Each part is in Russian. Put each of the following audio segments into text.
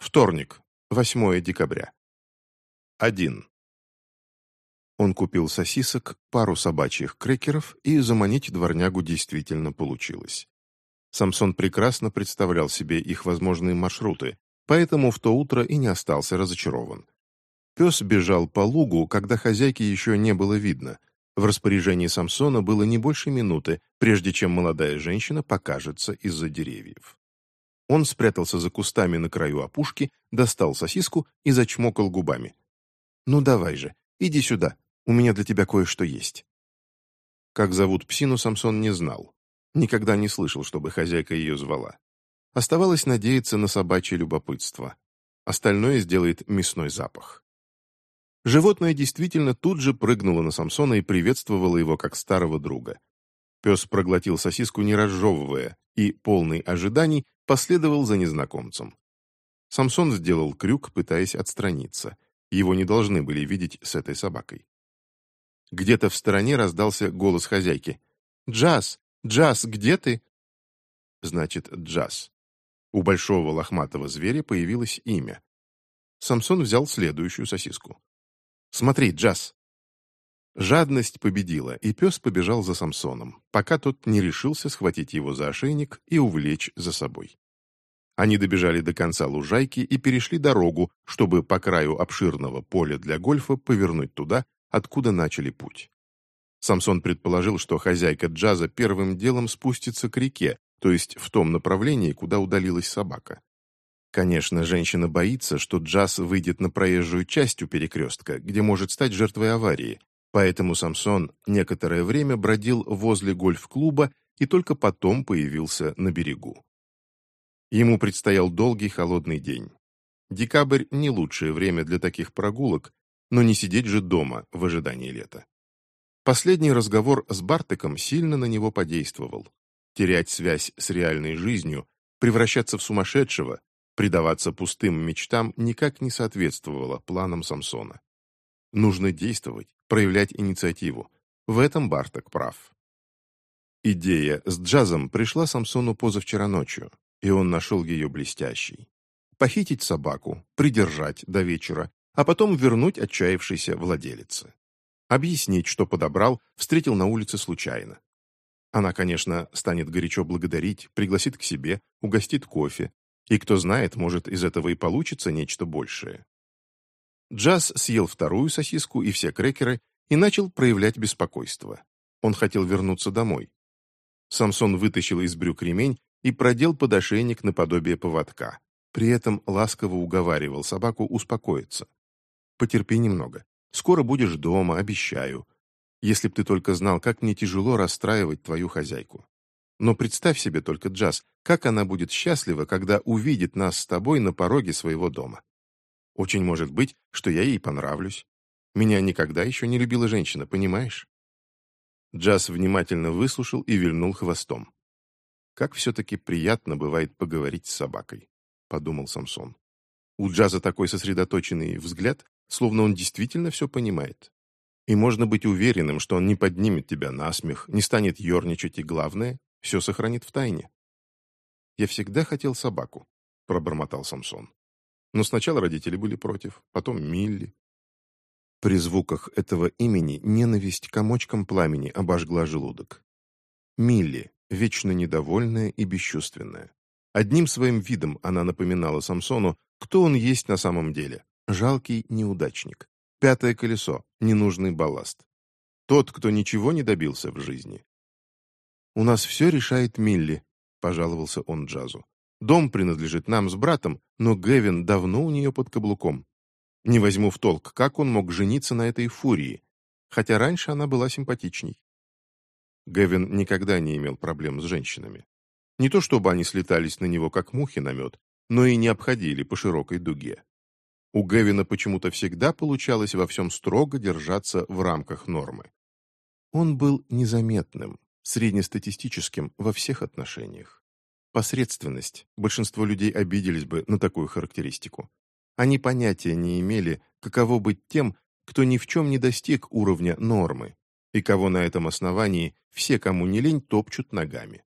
Вторник, 8 декабря. 1. Он купил сосисок, пару собачьих крекеров, и заманить дворнягу действительно получилось. Самсон прекрасно представлял себе их возможные маршруты, поэтому в то утро и не остался разочарован. Пес бежал по лугу, когда хозяйки еще не было видно. В распоряжении Самсона было не больше минуты, прежде чем молодая женщина покажется из-за деревьев. Он спрятался за кустами на краю опушки, достал сосиску и зачмокал губами. «Ну давай же, иди сюда, у меня для тебя кое-что есть». Как зовут псину, Самсон не знал. Никогда не слышал, чтобы хозяйка ее звала. Оставалось надеяться на собачье любопытство. Остальное сделает мясной запах. Животное действительно тут же прыгнуло на Самсона и приветствовало его как старого друга. Пес проглотил сосиску, не разжевывая, и, полный ожиданий, последовал за незнакомцем. Самсон сделал крюк, пытаясь отстраниться. Его не должны были видеть с этой собакой. Где-то в стороне раздался голос хозяйки. «Джаз! Джаз, где ты?» Значит, Джаз. У большого лохматого зверя появилось имя. Самсон взял следующую сосиску. «Смотри, Джаз!» Жадность победила, и пес побежал за Самсоном, пока тот не решился схватить его за ошейник и увлечь за собой. Они добежали до конца лужайки и перешли дорогу, чтобы по краю обширного поля для гольфа повернуть туда, откуда начали путь. Самсон предположил, что хозяйка джаза первым делом спустится к реке, то есть в том направлении, куда удалилась собака. Конечно, женщина боится, что джаз выйдет на проезжую часть у перекрестка, где может стать жертвой аварии, поэтому Самсон некоторое время бродил возле гольф-клуба и только потом появился на берегу. Ему предстоял долгий холодный день. Декабрь – не лучшее время для таких прогулок, но не сидеть же дома в ожидании лета. Последний разговор с Бартеком сильно на него подействовал. Терять связь с реальной жизнью, превращаться в сумасшедшего, предаваться пустым мечтам никак не соответствовало планам Самсона. Нужно действовать, проявлять инициативу. В этом Бартек прав. Идея с джазом пришла Самсону позавчера ночью, и он нашел ее блестящей. Похитить собаку, придержать до вечера, а потом вернуть отчаявшейся владелице. Объяснить, что подобрал, встретил на улице случайно. Она, конечно, станет горячо благодарить, пригласит к себе, угостит кофе. И кто знает, может, из этого и получится нечто большее. Джаз съел вторую сосиску и все крекеры и начал проявлять беспокойство. Он хотел вернуться домой. Самсон вытащил из брюк ремень и продел подошейник наподобие поводка. При этом ласково уговаривал собаку успокоиться. «Потерпи немного. Скоро будешь дома, обещаю. Если б ты только знал, как мне тяжело расстраивать твою хозяйку. Но представь себе только, Джаз, как она будет счастлива, когда увидит нас с тобой на пороге своего дома. Очень может быть, что я ей понравлюсь. Меня никогда еще не любила женщина, понимаешь? Джаз внимательно выслушал и вильнул хвостом. «Как все-таки приятно бывает поговорить с собакой», — подумал Самсон. У Джаза такой сосредоточенный взгляд, словно он действительно все понимает. И можно быть уверенным, что он не поднимет тебя на смех, не станет ерничать и, главное, все сохранит в тайне. «Я всегда хотел собаку», — пробормотал Самсон. Но сначала родители были против, потом Милли. При звуках этого имени ненависть комочком пламени обожгла желудок. Милли, вечно недовольная и бесчувственная. Одним своим видом она напоминала Самсону, кто он есть на самом деле. Жалкий неудачник. Пятое колесо. Ненужный балласт. Тот, кто ничего не добился в жизни. «У нас все решает Милли», — пожаловался он Джазу. «Дом принадлежит нам с братом, но Гевин давно у нее под каблуком. Не возьму в толк, как он мог жениться на этой фурии, хотя раньше она была симпатичней». Гевин никогда не имел проблем с женщинами. Не то чтобы они слетались на него, как мухи на мед, но и не обходили по широкой дуге. У Гевина почему-то всегда получалось во всем строго держаться в рамках нормы. Он был незаметным, среднестатистическим во всех отношениях. Посредственность. Большинство людей обиделись бы на такую характеристику. Они понятия не имели, каково быть тем, кто ни в чем не достиг уровня нормы, и кого на этом основании все, кому не лень, топчут ногами.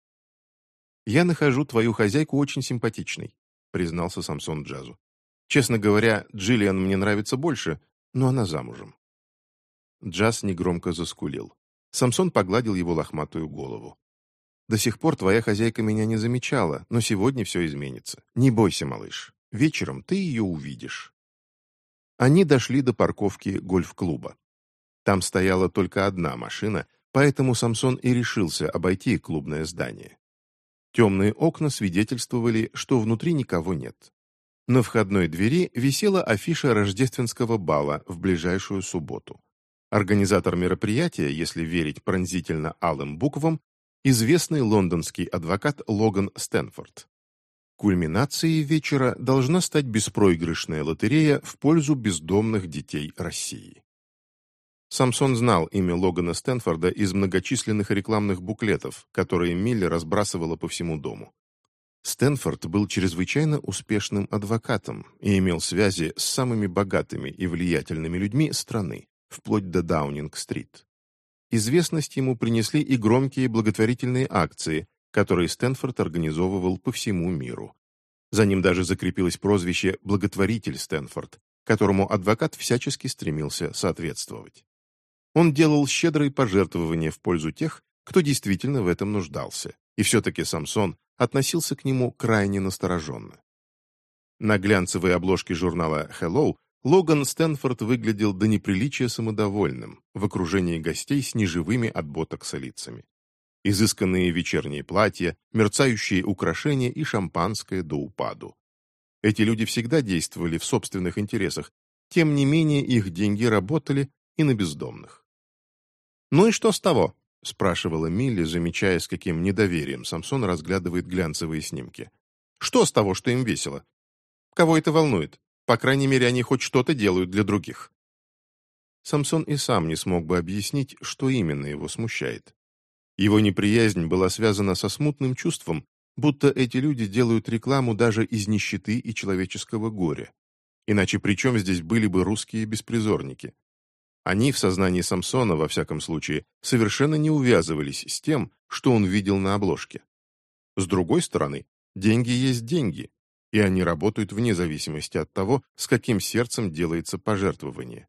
«Я нахожу твою хозяйку очень симпатичной», признался Самсон Джазу. Честно говоря, Джиллиан мне нравится больше, но она замужем». Джаз негромко заскулил. Самсон погладил его лохматую голову. «До сих пор твоя хозяйка меня не замечала, но сегодня все изменится. Не бойся, малыш. Вечером ты ее увидишь». Они дошли до парковки гольф-клуба. Там стояла только одна машина, поэтому Самсон и решился обойти клубное здание. Темные окна свидетельствовали, что внутри никого нет. На входной двери висела афиша рождественского бала в ближайшую субботу. Организатор мероприятия, если верить пронзительно алым буквам, известный лондонский адвокат Логан Стэнфорд. Кульминацией вечера должна стать беспроигрышная лотерея в пользу бездомных детей России. Самсон знал имя Логана Стэнфорда из многочисленных рекламных буклетов, которые Милли разбрасывала по всему дому. Стэнфорд был чрезвычайно успешным адвокатом и имел связи с самыми богатыми и влиятельными людьми страны вплоть до Даунинг-стрит. Известность ему принесли и громкие благотворительные акции, которые Стэнфорд организовывал по всему миру. За ним даже закрепилось прозвище «благотворитель Стэнфорд», которому адвокат всячески стремился соответствовать. Он делал щедрые пожертвования в пользу тех, кто действительно в этом нуждался, и все-таки Самсон относился к нему крайне настороженно. На глянцевой обложке журнала «Hello» Логан Стэнфорд выглядел до неприличия самодовольным, в окружении гостей с неживыми от ботокса лицами. Изысканные вечерние платья, мерцающие украшения и шампанское до упаду. Эти люди всегда действовали в собственных интересах, тем не менее их деньги работали и на бездомных. «Ну и что с того?» — спрашивала Милли, замечая, с каким недоверием Самсон разглядывает глянцевые снимки. «Что с того, что им весело? Кого это волнует? По крайней мере, они хоть что-то делают для других. Самсон и сам не смог бы объяснить, что именно его смущает. Его неприязнь была связана со смутным чувством, будто эти люди делают рекламу даже из нищеты и человеческого горя. Иначе при чем здесь были бы русские беспризорники? Они в сознании Самсона, во всяком случае, совершенно не увязывались с тем, что он видел на обложке. С другой стороны, деньги есть деньги, и они работают вне зависимости от того, с каким сердцем делается пожертвование.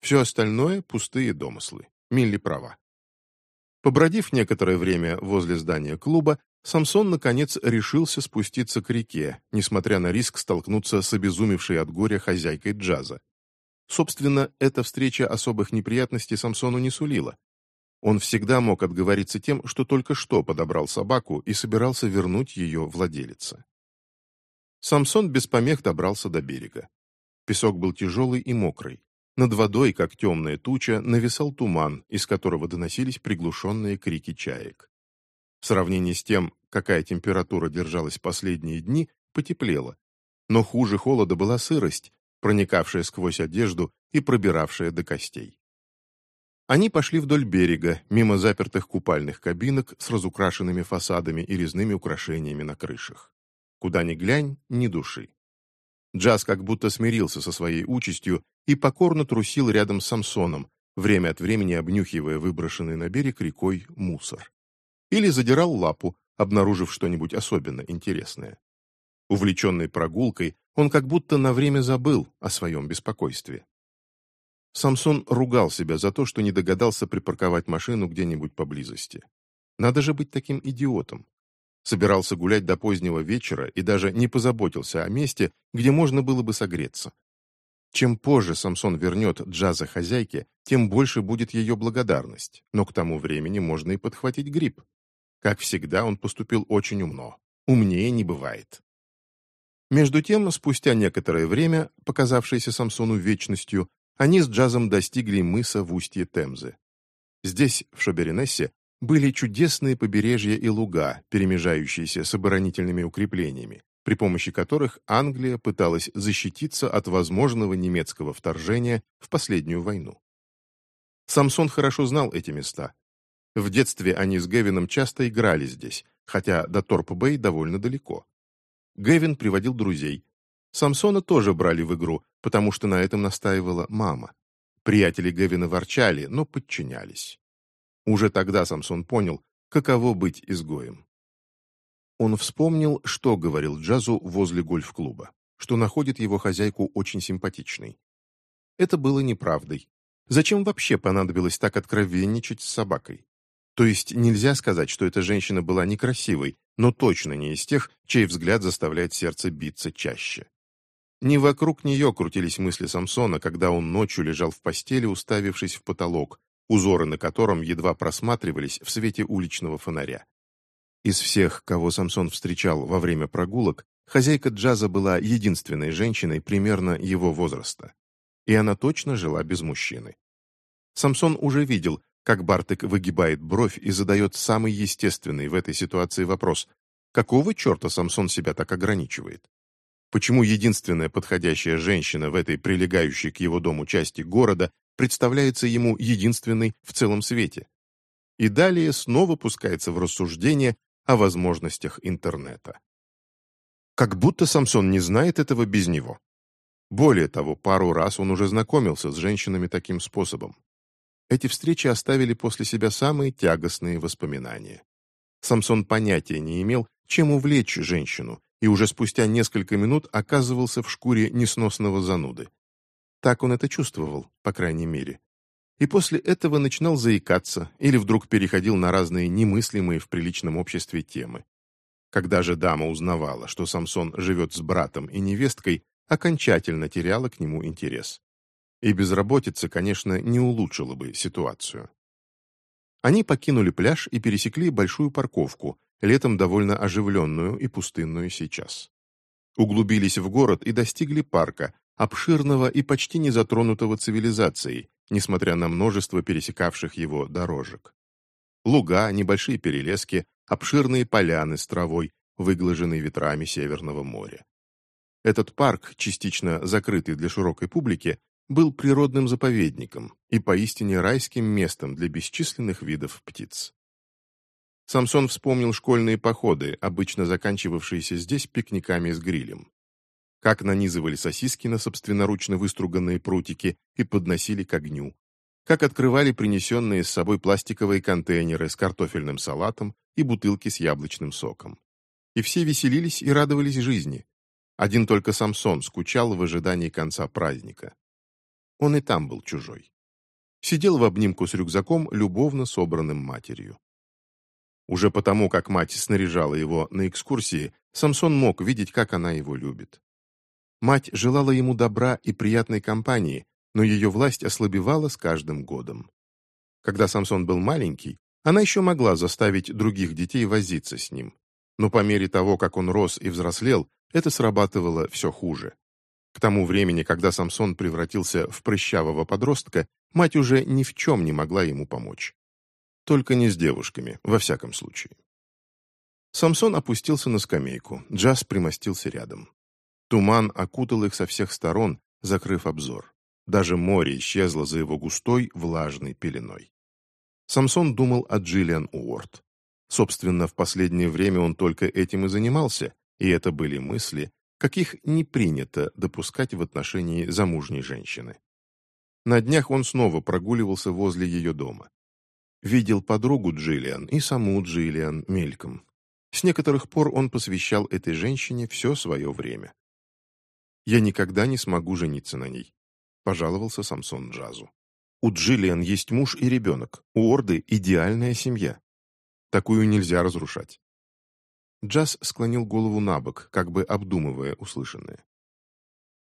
Все остальное – пустые домыслы. Милли права. Побродив некоторое время возле здания клуба, Самсон, наконец, решился спуститься к реке, несмотря на риск столкнуться с обезумевшей от горя хозяйкой джаза. Собственно, эта встреча особых неприятностей Самсону не сулила. Он всегда мог отговориться тем, что только что подобрал собаку и собирался вернуть ее владелице. Самсон без помех добрался до берега. Песок был тяжелый и мокрый. Над водой, как темная туча, нависал туман, из которого доносились приглушенные крики чаек. В сравнении с тем, какая температура держалась последние дни, потеплело. Но хуже холода была сырость, проникавшая сквозь одежду и пробиравшая до костей. Они пошли вдоль берега, мимо запертых купальных кабинок с разукрашенными фасадами и резными украшениями на крышах. Куда ни глянь, ни души. Джаз как будто смирился со своей участью и покорно трусил рядом с Самсоном, время от времени обнюхивая выброшенный на берег рекой мусор. Или задирал лапу, обнаружив что-нибудь особенно интересное. Увлеченный прогулкой, он как будто на время забыл о своем беспокойстве. Самсон ругал себя за то, что не догадался припарковать машину где-нибудь поблизости. Надо же быть таким идиотом собирался гулять до позднего вечера и даже не позаботился о месте, где можно было бы согреться. Чем позже Самсон вернет джаза хозяйке, тем больше будет ее благодарность, но к тому времени можно и подхватить грипп. Как всегда, он поступил очень умно. Умнее не бывает. Между тем, спустя некоторое время, показавшееся Самсону вечностью, они с джазом достигли мыса в устье Темзы. Здесь, в Шоберенессе, были чудесные побережья и луга, перемежающиеся с оборонительными укреплениями, при помощи которых Англия пыталась защититься от возможного немецкого вторжения в последнюю войну. Самсон хорошо знал эти места. В детстве они с Гевином часто играли здесь, хотя до Торп-Бэй довольно далеко. Гевин приводил друзей. Самсона тоже брали в игру, потому что на этом настаивала мама. Приятели Гевина ворчали, но подчинялись. Уже тогда Самсон понял, каково быть изгоем. Он вспомнил, что говорил Джазу возле гольф-клуба. что находит его хозяйку очень симпатичной. Это было неправдой. Зачем вообще понадобилось так откровенничать с собакой? То есть нельзя сказать, что эта женщина была некрасивой, но точно не из тех, чей взгляд заставляет сердце биться чаще. Не вокруг нее крутились мысли Самсона, когда он ночью лежал в постели, уставившись в потолок, узоры на котором едва просматривались в свете уличного фонаря. Из всех, кого Самсон встречал во время прогулок, хозяйка джаза была единственной женщиной примерно его возраста. И она точно жила без мужчины. Самсон уже видел, как Бартек выгибает бровь и задает самый естественный в этой ситуации вопрос. Какого черта Самсон себя так ограничивает? Почему единственная подходящая женщина в этой прилегающей к его дому части города представляется ему единственной в целом свете? И далее снова пускается в рассуждение о возможностях интернета. Как будто Самсон не знает этого без него. Более того, пару раз он уже знакомился с женщинами таким способом. Эти встречи оставили после себя самые тягостные воспоминания. Самсон понятия не имел, чем увлечь женщину, и уже спустя несколько минут оказывался в шкуре несносного зануды. Так он это чувствовал, по крайней мере. И после этого начинал заикаться или вдруг переходил на разные немыслимые в приличном обществе темы. Когда же дама узнавала, что Самсон живет с братом и невесткой, окончательно теряла к нему интерес. И безработица, конечно, не улучшила бы ситуацию. Они покинули пляж и пересекли большую парковку, летом довольно оживленную и пустынную сейчас. Углубились в город и достигли парка, обширного и почти не затронутого цивилизацией, несмотря на множество пересекавших его дорожек. Луга, небольшие перелески, обширные поляны с травой, выглаженные ветрами Северного моря. Этот парк, частично закрытый для широкой публики, был природным заповедником и поистине райским местом для бесчисленных видов птиц. Самсон вспомнил школьные походы, обычно заканчивавшиеся здесь пикниками с грилем. Как нанизывали сосиски на собственноручно выструганные прутики и подносили к огню. Как открывали принесенные с собой пластиковые контейнеры с картофельным салатом и бутылки с яблочным соком. И все веселились и радовались жизни. Один только Самсон скучал в ожидании конца праздника. Он и там был чужой. Сидел в обнимку с рюкзаком, любовно собранным матерью. Уже потому, как мать снаряжала его на экскурсии, Самсон мог видеть, как она его любит. Мать желала ему добра и приятной компании, но ее власть ослабевала с каждым годом. Когда Самсон был маленький, она еще могла заставить других детей возиться с ним. Но по мере того, как он рос и взрослел, это срабатывало все хуже. К тому времени, когда Самсон превратился в прыщавого подростка, мать уже ни в чем не могла ему помочь. Только не с девушками, во всяком случае. Самсон опустился на скамейку, Джаз примостился рядом. Туман окутал их со всех сторон, закрыв обзор. Даже море исчезло за его густой, влажной пеленой. Самсон думал о Джиллиан Уорд. Собственно, в последнее время он только этим и занимался, и это были мысли, каких не принято допускать в отношении замужней женщины. На днях он снова прогуливался возле ее дома. Видел подругу Джиллиан и саму Джиллиан мельком. С некоторых пор он посвящал этой женщине все свое время. «Я никогда не смогу жениться на ней», — пожаловался Самсон Джазу. «У Джиллиан есть муж и ребенок, у Орды идеальная семья. Такую нельзя разрушать. Джаз склонил голову на бок, как бы обдумывая услышанное.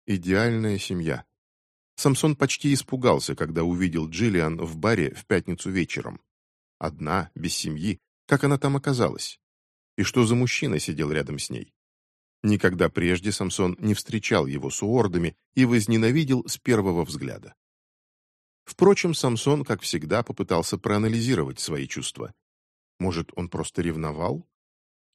Идеальная семья. Самсон почти испугался, когда увидел Джиллиан в баре в пятницу вечером. Одна, без семьи. Как она там оказалась? И что за мужчина сидел рядом с ней? Никогда прежде Самсон не встречал его с уордами и возненавидел с первого взгляда. Впрочем, Самсон, как всегда, попытался проанализировать свои чувства. Может, он просто ревновал?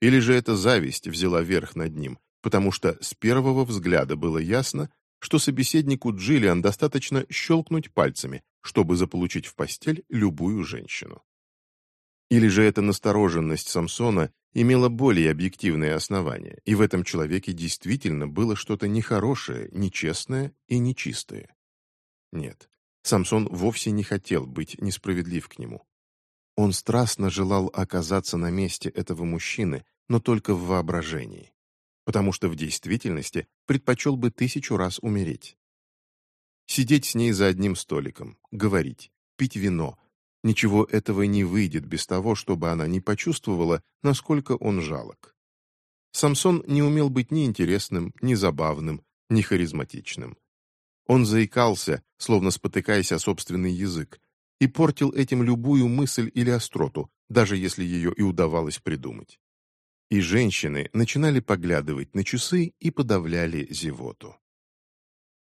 Или же эта зависть взяла верх над ним, потому что с первого взгляда было ясно, что собеседнику Джиллиан достаточно щелкнуть пальцами, чтобы заполучить в постель любую женщину. Или же эта настороженность Самсона имела более объективные основания, и в этом человеке действительно было что-то нехорошее, нечестное и нечистое. Нет, Самсон вовсе не хотел быть несправедлив к нему. Он страстно желал оказаться на месте этого мужчины, но только в воображении. потому что в действительности предпочел бы тысячу раз умереть. Сидеть с ней за одним столиком, говорить, пить вино. Ничего этого не выйдет без того, чтобы она не почувствовала, насколько он жалок. Самсон не умел быть ни интересным, ни забавным, ни харизматичным. Он заикался, словно спотыкаясь о собственный язык, и портил этим любую мысль или остроту, даже если ее и удавалось придумать. И женщины начинали поглядывать на часы и подавляли зевоту.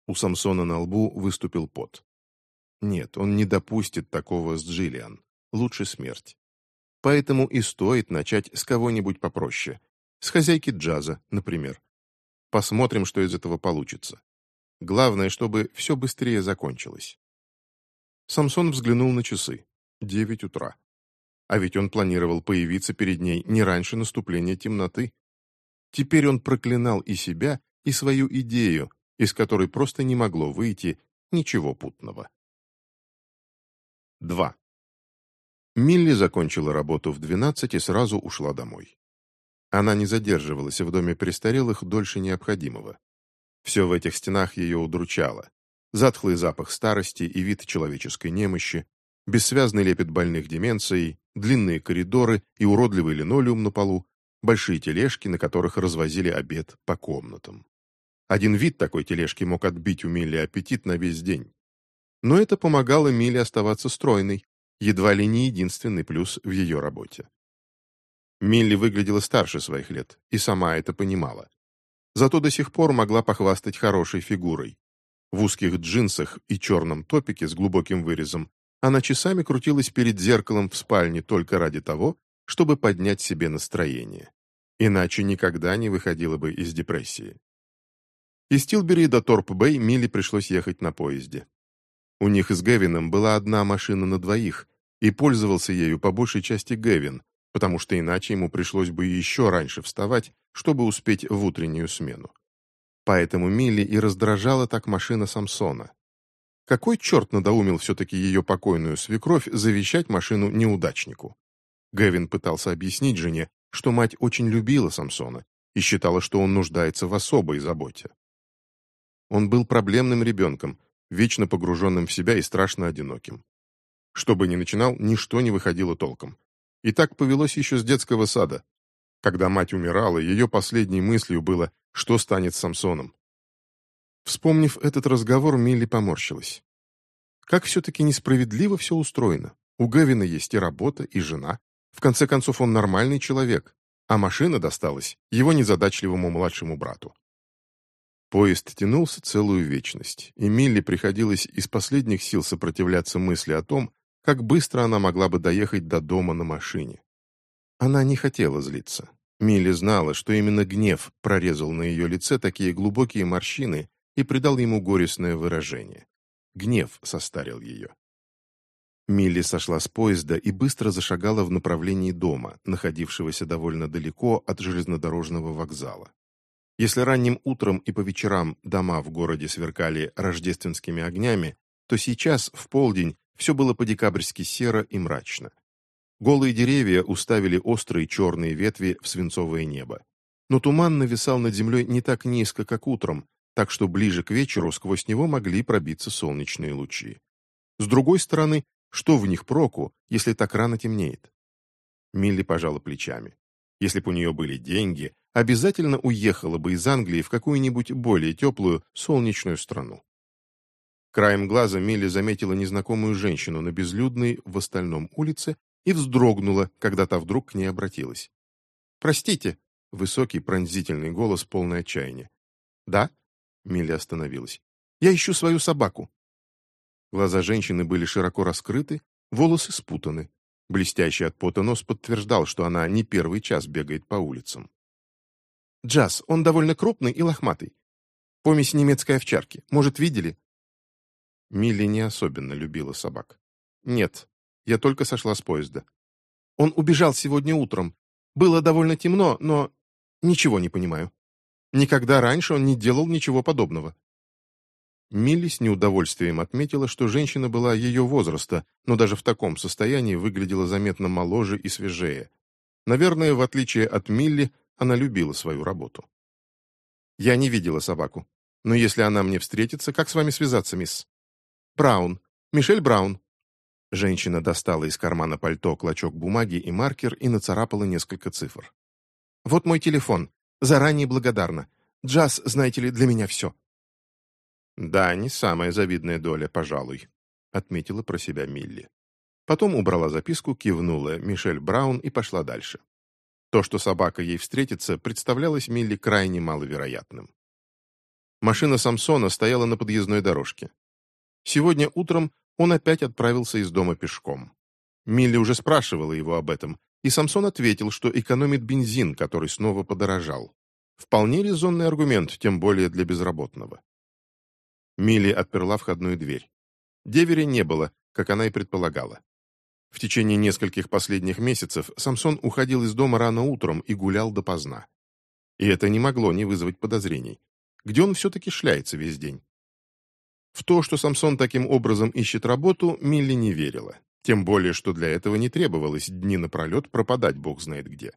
У Самсона на лбу выступил пот. Нет, он не допустит такого с Джиллиан. Лучше смерть. Поэтому и стоит начать с кого-нибудь попроще. С хозяйки джаза, например. Посмотрим, что из этого получится. Главное, чтобы все быстрее закончилось. Самсон взглянул на часы. Девять утра. А ведь он планировал появиться перед ней не раньше наступления темноты. Теперь он проклинал и себя, и свою идею, из которой просто не могло выйти ничего путного. 2. Милли закончила работу в 12 и сразу ушла домой. Она не задерживалась в доме престарелых дольше необходимого. Все в этих стенах ее удручало. Затхлый запах старости и вид человеческой немощи, бессвязный лепет больных деменцией, длинные коридоры и уродливый линолеум на полу, большие тележки, на которых развозили обед по комнатам. Один вид такой тележки мог отбить у Милли аппетит на весь день. Но это помогало Миле оставаться стройной, едва ли не единственный плюс в ее работе. Милли выглядела старше своих лет и сама это понимала. Зато до сих пор могла похвастать хорошей фигурой. В узких джинсах и черном топике с глубоким вырезом она часами крутилась перед зеркалом в спальне только ради того, чтобы поднять себе настроение. Иначе никогда не выходила бы из депрессии. Из Тилбери до Торп-Бэй Милли пришлось ехать на поезде. У них с Гевином была одна машина на двоих, и пользовался ею по большей части Гевин, потому что иначе ему пришлось бы еще раньше вставать, чтобы успеть в утреннюю смену. Поэтому Милли и раздражала так машина Самсона. Какой черт надоумил все-таки ее покойную свекровь завещать машину неудачнику? Гевин пытался объяснить жене, что мать очень любила Самсона и считала, что он нуждается в особой заботе. Он был проблемным ребенком, вечно погруженным в себя и страшно одиноким. Что бы ни начинал, ничто не выходило толком. И так повелось еще с детского сада. Когда мать умирала, ее последней мыслью было, что станет с Самсоном. Вспомнив этот разговор, Милли поморщилась. Как все-таки несправедливо все устроено. У Гевина есть и работа, и жена. В конце концов, он нормальный человек, а машина досталась его незадачливому младшему брату. Поезд тянулся целую вечность, и Милли приходилось из последних сил сопротивляться мысли о том, как быстро она могла бы доехать до дома на машине. Она не хотела злиться. Милли знала, что именно гнев прорезал на ее лице такие глубокие морщины и придал ему горестное выражение. Гнев состарил ее. Милли сошла с поезда и быстро зашагала в направлении дома, находившегося довольно далеко от железнодорожного вокзала. Если ранним утром и по вечерам дома в городе сверкали рождественскими огнями, то сейчас, в полдень, все было по-декабрьски серо и мрачно. Голые деревья уставили острые черные ветви в свинцовое небо. Но туман нависал над землей не так низко, как утром, так что ближе к вечеру сквозь него могли пробиться солнечные лучи. С другой стороны, что в них проку, если так рано темнеет? Милли пожала плечами. Если бы у нее были деньги, обязательно уехала бы из Англии в какую-нибудь более теплую, солнечную страну. Краем глаза Милли заметила незнакомую женщину на безлюдной в остальном улице и вздрогнула, когда та вдруг к ней обратилась. «Простите», — высокий пронзительный голос, полный отчаяния. «Да?» — Милли остановилась. «Я ищу свою собаку». Глаза женщины были широко раскрыты, волосы спутаны. Блестящий от пота нос подтверждал, что она не первый час бегает по улицам. Джаз, он довольно крупный и лохматый. Помесь немецкой овчарки. Может, видели?» Милли не особенно любила собак. «Нет, я только сошла с поезда. Он убежал сегодня утром. Было довольно темно, но... Ничего не понимаю. Никогда раньше он не делал ничего подобного». Милли с неудовольствием отметила, что женщина была ее возраста, но даже в таком состоянии выглядела заметно моложе и свежее. Наверное, в отличие от Милли, она любила свою работу. «Я не видела собаку. Но если она мне встретится, как с вами связаться, мисс?» «Браун. Мишель Браун». Женщина достала из кармана пальто клочок бумаги и маркер и нацарапала несколько цифр. «Вот мой телефон. Заранее благодарна. Джаз, знаете ли, для меня все». «Да, не самая завидная доля, пожалуй», — отметила про себя Милли. Потом убрала записку, кивнула Мишель Браун и пошла дальше. То, что собака ей встретится, представлялось Милли крайне маловероятным. Машина Самсона стояла на подъездной дорожке. Сегодня утром он опять отправился из дома пешком. Милли уже спрашивала его об этом, и Самсон ответил, что экономит бензин, который снова подорожал. Вполне резонный аргумент, тем более для безработного. Милли отперла входную дверь. Деверя не было, как она и предполагала. В течение нескольких последних месяцев Самсон уходил из дома рано утром и гулял допоздна. И это не могло не вызвать подозрений. Где он все-таки шляется весь день? В то, что Самсон таким образом ищет работу, Милли не верила. Тем более, что для этого не требовалось дни напролет пропадать бог знает где.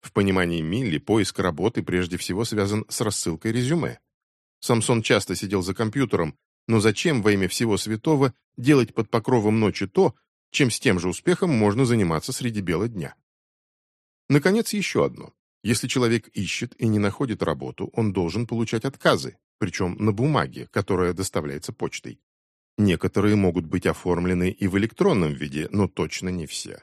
В понимании Милли поиск работы прежде всего связан с рассылкой резюме. Самсон часто сидел за компьютером, но зачем во имя всего святого делать под покровом ночи то, чем с тем же успехом можно заниматься среди бела дня. Наконец, еще одно. Если человек ищет и не находит работу, он должен получать отказы, причем на бумаге, которая доставляется почтой. Некоторые могут быть оформлены и в электронном виде, но точно не все.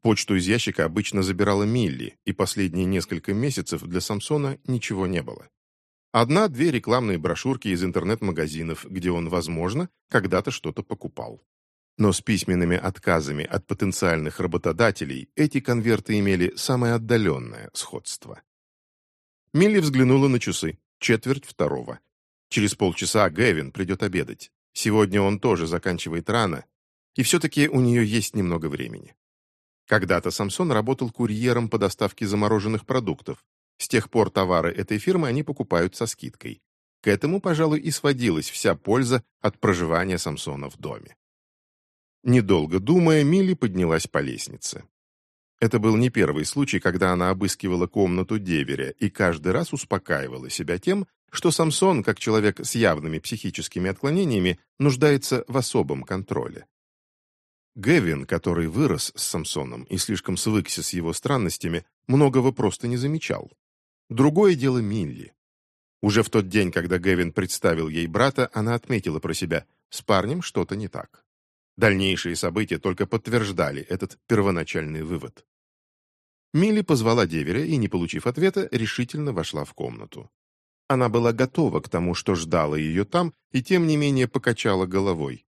Почту из ящика обычно забирала Милли, и последние несколько месяцев для Самсона ничего не было. Одна-две рекламные брошюрки из интернет-магазинов, где он, возможно, когда-то что-то покупал. Но с письменными отказами от потенциальных работодателей эти конверты имели самое отдаленное сходство. Милли взглянула на часы. Четверть второго. Через полчаса Гэвин придет обедать. Сегодня он тоже заканчивает рано, и все-таки у нее есть немного времени. Когда-то Самсон работал курьером по доставке замороженных продуктов. С тех пор товары этой фирмы они покупают со скидкой. К этому, пожалуй, и сводилась вся польза от проживания Самсона в доме. Недолго думая, Милли поднялась по лестнице. Это был не первый случай, когда она обыскивала комнату деверя и каждый раз успокаивала себя тем, что Самсон, как человек с явными психическими отклонениями, нуждается в особом контроле. Гевин, который вырос с Самсоном и слишком свыкся с его странностями, многого просто не замечал. Другое дело Милли. Уже в тот день, когда Гевин представил ей брата, она отметила про себя, с парнем что-то не так. Дальнейшие события только подтверждали этот первоначальный вывод. Милли позвала деверя и, не получив ответа, решительно вошла в комнату. Она была готова к тому, что ждала ее там, и тем не менее покачала головой.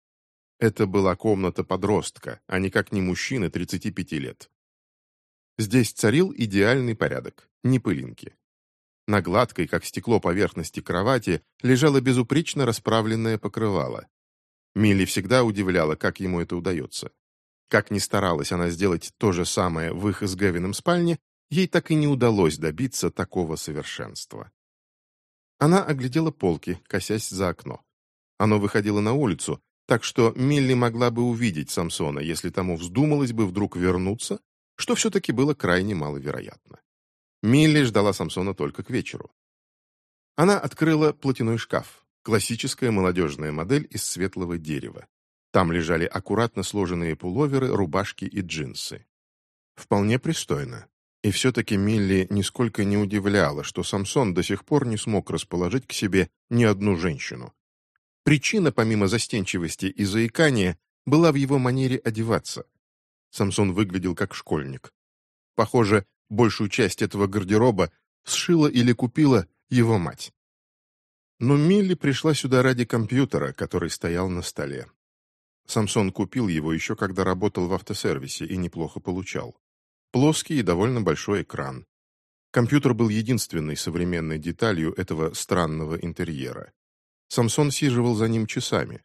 Это была комната подростка, а никак не мужчины 35 лет. Здесь царил идеальный порядок, ни пылинки. На гладкой, как стекло поверхности кровати, лежало безупречно расправленное покрывало. Милли всегда удивляла, как ему это удается. Как ни старалась она сделать то же самое в их с Гевином спальне, ей так и не удалось добиться такого совершенства. Она оглядела полки, косясь за окно. Оно выходило на улицу, так что Милли могла бы увидеть Самсона, если тому вздумалось бы вдруг вернуться, что все-таки было крайне маловероятно. Милли ждала Самсона только к вечеру. Она открыла платяной шкаф, Классическая молодежная модель из светлого дерева. Там лежали аккуратно сложенные пуловеры, рубашки и джинсы. Вполне пристойно. И все-таки Милли нисколько не удивляла, что Самсон до сих пор не смог расположить к себе ни одну женщину. Причина, помимо застенчивости и заикания, была в его манере одеваться. Самсон выглядел как школьник. Похоже, большую часть этого гардероба сшила или купила его мать. Но Милли пришла сюда ради компьютера, который стоял на столе. Самсон купил его еще когда работал в автосервисе и неплохо получал. Плоский и довольно большой экран. Компьютер был единственной современной деталью этого странного интерьера. Самсон сиживал за ним часами.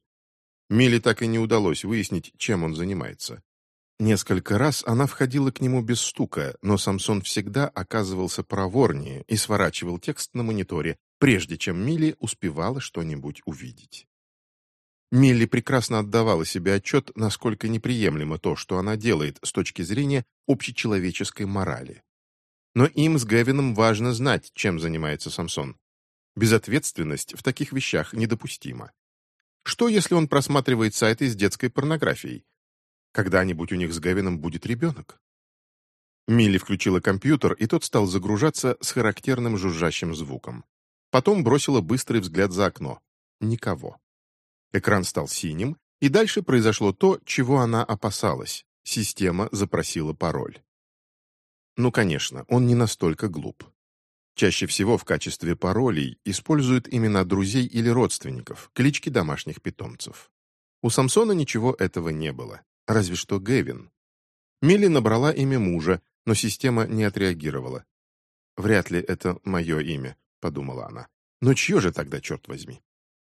Милли так и не удалось выяснить, чем он занимается. Несколько раз она входила к нему без стука, но Самсон всегда оказывался проворнее и сворачивал текст на мониторе, прежде чем Милли успевала что-нибудь увидеть. Милли прекрасно отдавала себе отчет, насколько неприемлемо то, что она делает с точки зрения общечеловеческой морали. Но им с Гевином важно знать, чем занимается Самсон. Безответственность в таких вещах недопустима. Что, если он просматривает сайты с детской порнографией? Когда-нибудь у них с Гевином будет ребенок? Милли включила компьютер, и тот стал загружаться с характерным жужжащим звуком. Потом бросила быстрый взгляд за окно. Никого. Экран стал синим, и дальше произошло то, чего она опасалась. Система запросила пароль. Ну, конечно, он не настолько глуп. Чаще всего в качестве паролей используют имена друзей или родственников, клички домашних питомцев. У Самсона ничего этого не было, разве что Гевин. Милли набрала имя мужа, но система не отреагировала. «Вряд ли это мое имя», — подумала она. «Но чье же тогда, черт возьми?»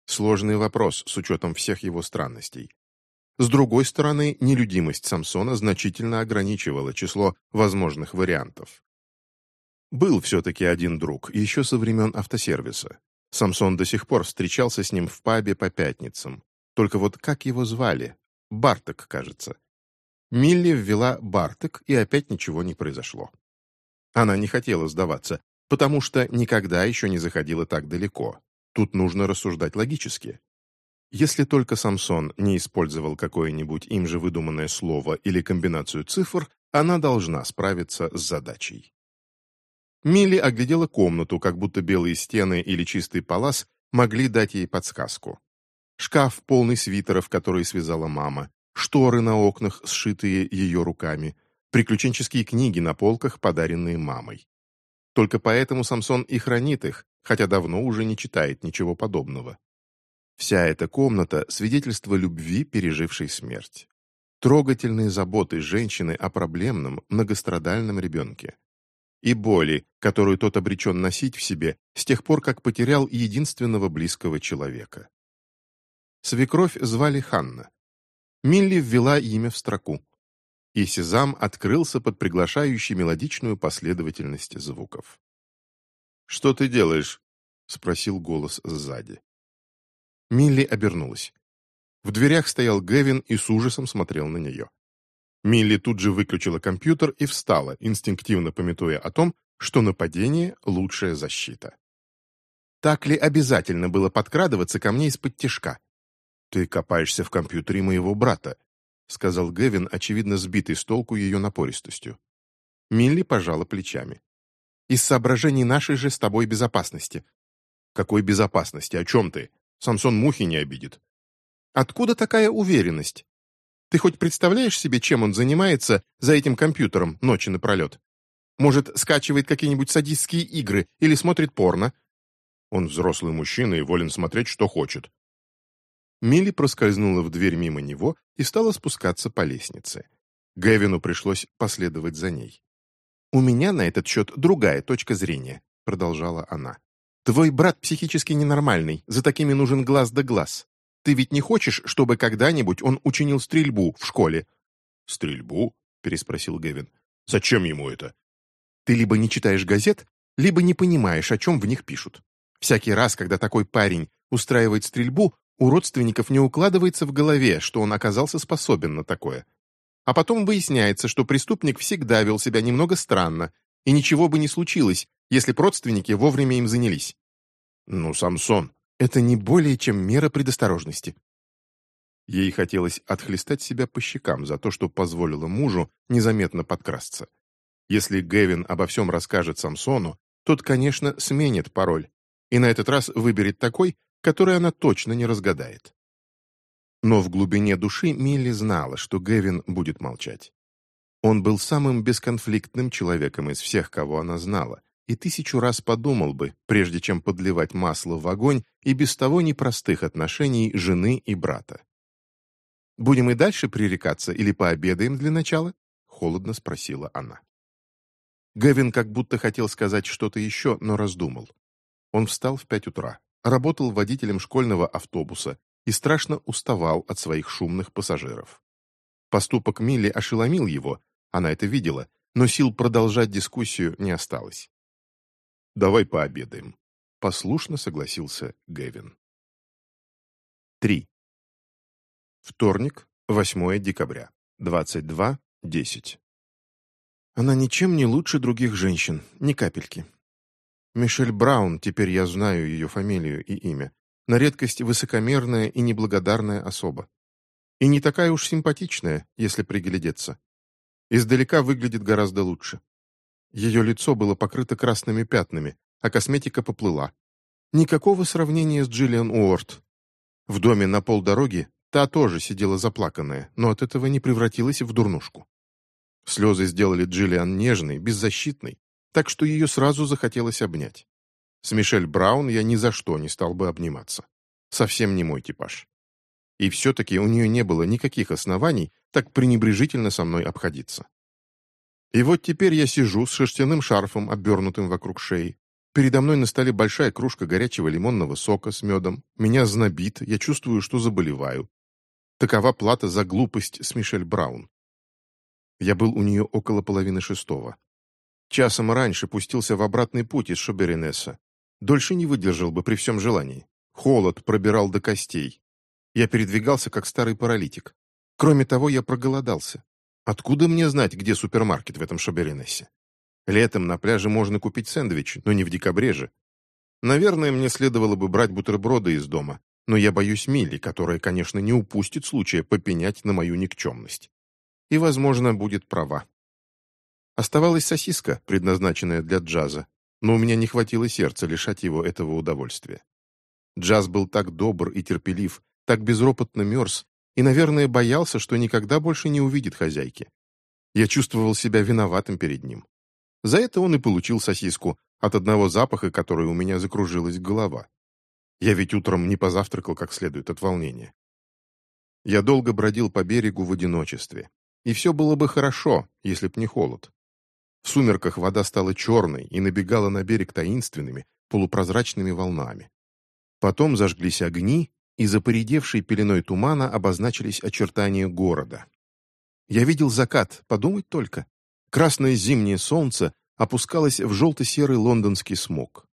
Сложный вопрос с учетом всех его странностей. С другой стороны, нелюдимость Самсона значительно ограничивала число возможных вариантов. Был все-таки один друг, еще со времен автосервиса. Самсон до сих пор встречался с ним в пабе по пятницам. Только вот как его звали? Барток, кажется. Милли ввела Барток, и опять ничего не произошло. Она не хотела сдаваться, потому что никогда еще не заходила так далеко. Тут нужно рассуждать логически. Если только Самсон не использовал какое-нибудь им же выдуманное слово или комбинацию цифр, она должна справиться с задачей. Милли оглядела комнату, как будто белые стены или чистый палас могли дать ей подсказку. Шкаф, полный свитеров, которые связала мама, шторы на окнах, сшитые ее руками, приключенческие книги на полках, подаренные мамой. Только поэтому Самсон и хранит их, хотя давно уже не читает ничего подобного. Вся эта комната — свидетельство любви, пережившей смерть. Трогательные заботы женщины о проблемном, многострадальном ребенке. И боли, которую тот обречен носить в себе с тех пор, как потерял единственного близкого человека. Свекровь звали Ханна. Милли ввела имя в строку. И Сезам открылся под приглашающей мелодичную последовательность звуков. «Что ты делаешь?» — спросил голос сзади. Милли обернулась. В дверях стоял Гевин и с ужасом смотрел на нее. Милли тут же выключила компьютер и встала, инстинктивно пометуя о том, что нападение — лучшая защита. Так ли обязательно было подкрадываться ко мне из-под тишка? «Ты копаешься в компьютере моего брата», — сказал Гевин, очевидно сбитый с толку ее напористостью. Милли пожала плечами. «Из соображений нашей же с тобой безопасности». «Какой безопасности? О чем ты?» Самсон мухи не обидит. Откуда такая уверенность? Ты хоть представляешь себе, чем он занимается за этим компьютером ночи напролет? Может, скачивает какие-нибудь садистские игры или смотрит порно? Он взрослый мужчина и волен смотреть, что хочет. Милли проскользнула в дверь мимо него и стала спускаться по лестнице. Гевину пришлось последовать за ней. «У меня на этот счет другая точка зрения», — продолжала она. Твой брат психически ненормальный, за такими нужен глаз да глаз. Ты ведь не хочешь, чтобы когда-нибудь он учинил стрельбу в школе?» «Стрельбу?» — переспросил Гевин. «Зачем ему это?» «Ты либо не читаешь газет, либо не понимаешь, о чем в них пишут. Всякий раз, когда такой парень устраивает стрельбу, у родственников не укладывается в голове, что он оказался способен на такое. А потом выясняется, что преступник всегда вел себя немного странно, и ничего бы не случилось, если б родственники вовремя им занялись. Ну, Самсон, это не более чем мера предосторожности. Ей хотелось отхлестать себя по щекам за то, что позволило мужу незаметно подкрасться. Если Гевин обо всем расскажет Самсону, тот, конечно, сменит пароль, и на этот раз выберет такой, который она точно не разгадает. Но в глубине души Милли знала, что Гевин будет молчать. Он был самым бесконфликтным человеком из всех, кого она знала, и тысячу раз подумал бы, прежде чем подливать масло в огонь и без того непростых отношений жены и брата. «Будем и дальше пререкаться или пообедаем для начала?» — холодно спросила она. Гевин как будто хотел сказать что-то еще, но раздумал. Он встал в пять утра, работал водителем школьного автобуса и страшно уставал от своих шумных пассажиров. Поступок Милли ошеломил его, она это видела, но сил продолжать дискуссию не осталось. Давай пообедаем. Послушно согласился Гевин. 3. Вторник, 8 декабря, 22.10. Она ничем не лучше других женщин, ни капельки. Мишель Браун, теперь я знаю ее фамилию и имя. На редкость высокомерная и неблагодарная особа. И не такая уж симпатичная, если приглядеться. Издалека выглядит гораздо лучше. Ее лицо было покрыто красными пятнами, а косметика поплыла. Никакого сравнения с Джиллиан Уорд. В доме на полдороги та тоже сидела заплаканная, но от этого не превратилась в дурнушку. Слезы сделали Джиллиан нежной, беззащитной, так что ее сразу захотелось обнять. С Мишель Браун я ни за что не стал бы обниматься. Совсем не мой типаж. И все-таки у нее не было никаких оснований так пренебрежительно со мной обходиться. И вот теперь я сижу с шерстяным шарфом, обернутым вокруг шеи. Передо мной на столе большая кружка горячего лимонного сока с медом. Меня знобит, я чувствую, что заболеваю. Такова плата за глупость с Мишель Браун. Я был у нее около половины шестого. Часом раньше пустился в обратный путь из Шоберенеса. Дольше не выдержал бы при всем желании. Холод пробирал до костей. Я передвигался, как старый паралитик. Кроме того, я проголодался. Откуда мне знать, где супермаркет в этом Шаберенесе? Летом на пляже можно купить сэндвич, но не в декабре же. Наверное, мне следовало бы брать бутерброды из дома, но я боюсь Милли, которая, конечно, не упустит случая попенять на мою никчемность. И, возможно, будет права. Оставалась сосиска, предназначенная для джаза, но у меня не хватило сердца лишать его этого удовольствия. Джаз был так добр и терпелив, так безропотно мерз и, наверное, боялся, что никогда больше не увидит хозяйки. Я чувствовал себя виноватым перед ним. За это он и получил сосиску от одного запаха, который у меня закружилась голова. Я ведь утром не позавтракал как следует от волнения. Я долго бродил по берегу в одиночестве. И все было бы хорошо, если б не холод. В сумерках вода стала черной и набегала на берег таинственными, полупрозрачными волнами. Потом зажглись огни, и за поредевшей пеленой тумана обозначились очертания города. Я видел закат, подумать только. Красное зимнее солнце опускалось в желто-серый лондонский смог.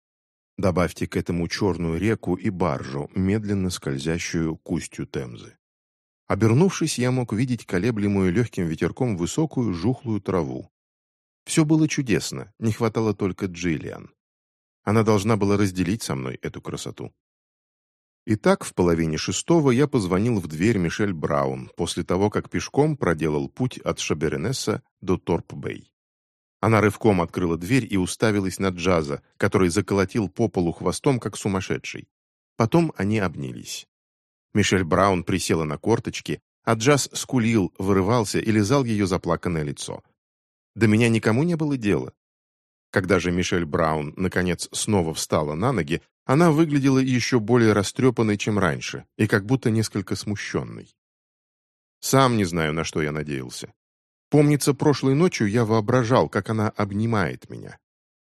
Добавьте к этому черную реку и баржу, медленно скользящую к устью Темзы. Обернувшись, я мог видеть колеблемую легким ветерком высокую жухлую траву. Все было чудесно, не хватало только Джиллиан. Она должна была разделить со мной эту красоту. Итак, в половине шестого я позвонил в дверь Мишель Браун после того, как пешком проделал путь от Шаберенесса до Торп-Бэй. Она рывком открыла дверь и уставилась на Джаза, который заколотил по полу хвостом, как сумасшедший. Потом они обнялись. Мишель Браун присела на корточки, а Джаз скулил, вырывался и лизал ее заплаканное лицо. До меня никому не было дела. Когда же Мишель Браун, наконец, снова встала на ноги, она выглядела еще более растрепанной, чем раньше, и как будто несколько смущенной. Сам не знаю, на что я надеялся. Помнится, прошлой ночью я воображал, как она обнимает меня.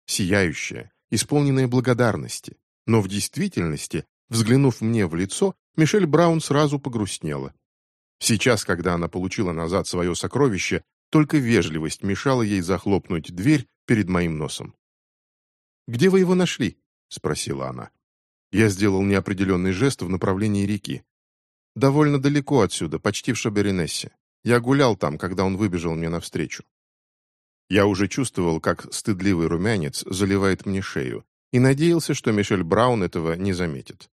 Сияющая, исполненная благодарности. Но в действительности, взглянув мне в лицо, Мишель Браун сразу погрустнела. Сейчас, когда она получила назад свое сокровище, только вежливость мешала ей захлопнуть дверь перед моим носом. «Где вы его нашли?» — спросила она. Я сделал неопределенный жест в направлении реки. «Довольно далеко отсюда, почти в Шаберенессе. Я гулял там, когда он выбежал мне навстречу». Я уже чувствовал, как стыдливый румянец заливает мне шею, и надеялся, что Мишель Браун этого не заметит.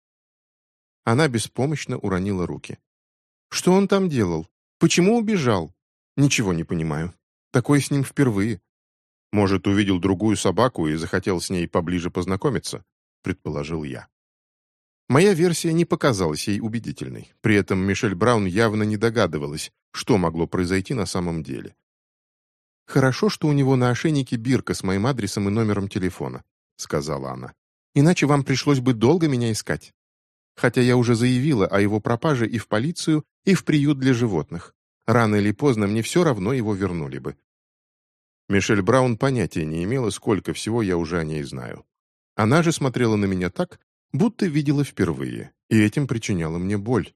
Она беспомощно уронила руки. «Что он там делал? Почему убежал? Ничего не понимаю. Такое с ним впервые. Может, увидел другую собаку и захотел с ней поближе познакомиться, предположил я. Моя версия не показалась ей убедительной. При этом Мишель Браун явно не догадывалась, что могло произойти на самом деле. «Хорошо, что у него на ошейнике бирка с моим адресом и номером телефона», — сказала она. «Иначе вам пришлось бы долго меня искать. Хотя я уже заявила о его пропаже и в полицию, и в приют для животных. Рано или поздно мне все равно его вернули бы. Мишель Браун понятия не имела, сколько всего я уже о ней знаю. Она же смотрела на меня так, будто видела впервые, и этим причиняла мне боль.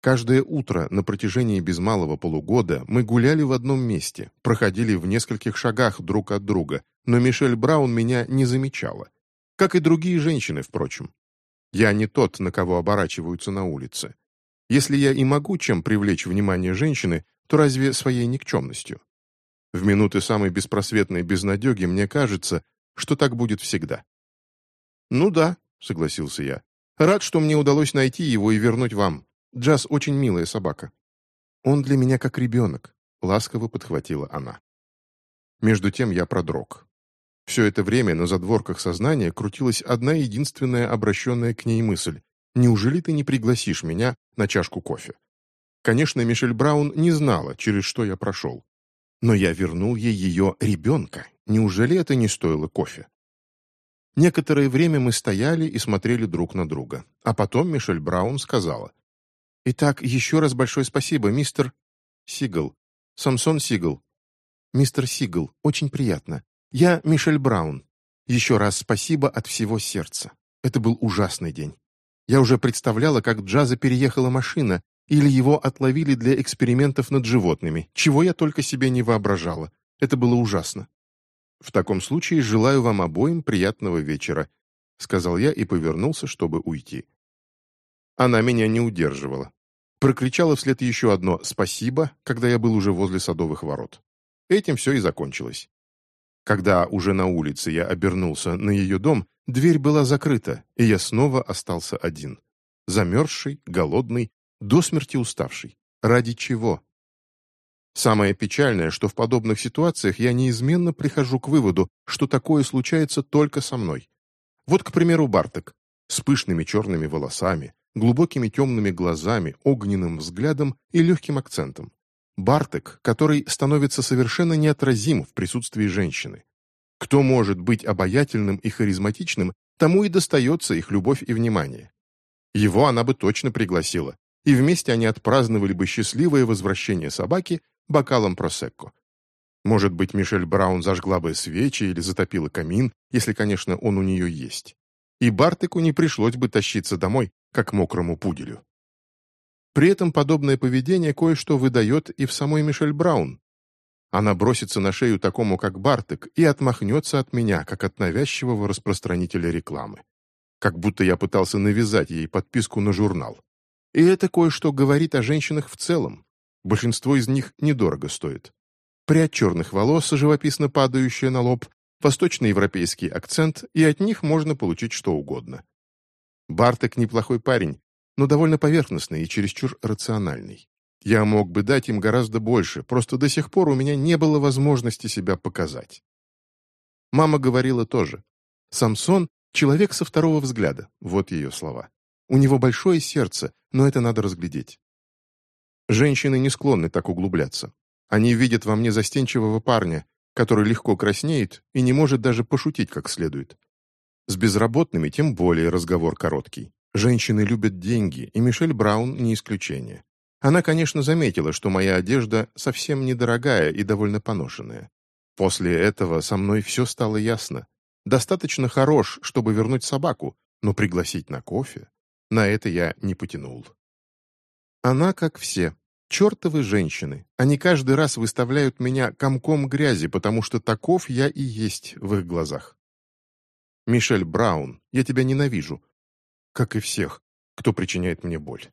Каждое утро на протяжении без малого полугода мы гуляли в одном месте, проходили в нескольких шагах друг от друга, но Мишель Браун меня не замечала. Как и другие женщины, впрочем. Я не тот, на кого оборачиваются на улице. Если я и могу чем привлечь внимание женщины, то разве своей никчемностью? В минуты самой беспросветной безнадеги мне кажется, что так будет всегда. «Ну да», — согласился я. «Рад, что мне удалось найти его и вернуть вам. Джаз очень милая собака». «Он для меня как ребенок», — ласково подхватила она. Между тем я продрог. Все это время на задворках сознания крутилась одна единственная обращенная к ней мысль. «Неужели ты не пригласишь меня на чашку кофе?» Конечно, Мишель Браун не знала, через что я прошел. Но я вернул ей ее ребенка. Неужели это не стоило кофе? Некоторое время мы стояли и смотрели друг на друга. А потом Мишель Браун сказала. «Итак, еще раз большое спасибо, мистер Сигал. Самсон Сигал. Мистер Сигал, очень приятно. Я Мишель Браун. Еще раз спасибо от всего сердца. Это был ужасный день. Я уже представляла, как Джаза переехала машина, или его отловили для экспериментов над животными, чего я только себе не воображала. Это было ужасно. «В таком случае желаю вам обоим приятного вечера», — сказал я и повернулся, чтобы уйти. Она меня не удерживала. Прокричала вслед еще одно «спасибо», когда я был уже возле садовых ворот. Этим все и закончилось. Когда уже на улице я обернулся на ее дом, дверь была закрыта, и я снова остался один. Замерзший, голодный, до смерти уставший. Ради чего? Самое печальное, что в подобных ситуациях я неизменно прихожу к выводу, что такое случается только со мной. Вот, к примеру, Барток с пышными черными волосами, глубокими темными глазами, огненным взглядом и легким акцентом. Бартек, который становится совершенно неотразим в присутствии женщины. Кто может быть обаятельным и харизматичным, тому и достается их любовь и внимание. Его она бы точно пригласила, и вместе они отпраздновали бы счастливое возвращение собаки бокалом просекко. Может быть, Мишель Браун зажгла бы свечи или затопила камин, если, конечно, он у нее есть. И Бартеку не пришлось бы тащиться домой, как мокрому пуделю. При этом подобное поведение кое-что выдает и в самой Мишель Браун. Она бросится на шею такому, как Бартек, и отмахнется от меня, как от навязчивого распространителя рекламы. Как будто я пытался навязать ей подписку на журнал. И это кое-что говорит о женщинах в целом. Большинство из них недорого стоит. Прядь черных волос, живописно падающая на лоб, восточноевропейский акцент, и от них можно получить что угодно. Бартек неплохой парень, но довольно поверхностный и чересчур рациональный. Я мог бы дать им гораздо больше, просто до сих пор у меня не было возможности себя показать. Мама говорила тоже. Самсон — человек со второго взгляда, вот ее слова. У него большое сердце, но это надо разглядеть. Женщины не склонны так углубляться. Они видят во мне застенчивого парня, который легко краснеет и не может даже пошутить как следует. С безработными тем более разговор короткий. Женщины любят деньги, и Мишель Браун не исключение. Она, конечно, заметила, что моя одежда совсем недорогая и довольно поношенная. После этого со мной все стало ясно. Достаточно хорош, чтобы вернуть собаку, но пригласить на кофе на это я не потянул. Она, как все, чертовы женщины. Они каждый раз выставляют меня комком грязи, потому что таков я и есть в их глазах. Мишель Браун, я тебя ненавижу, как и всех, кто причиняет мне боль.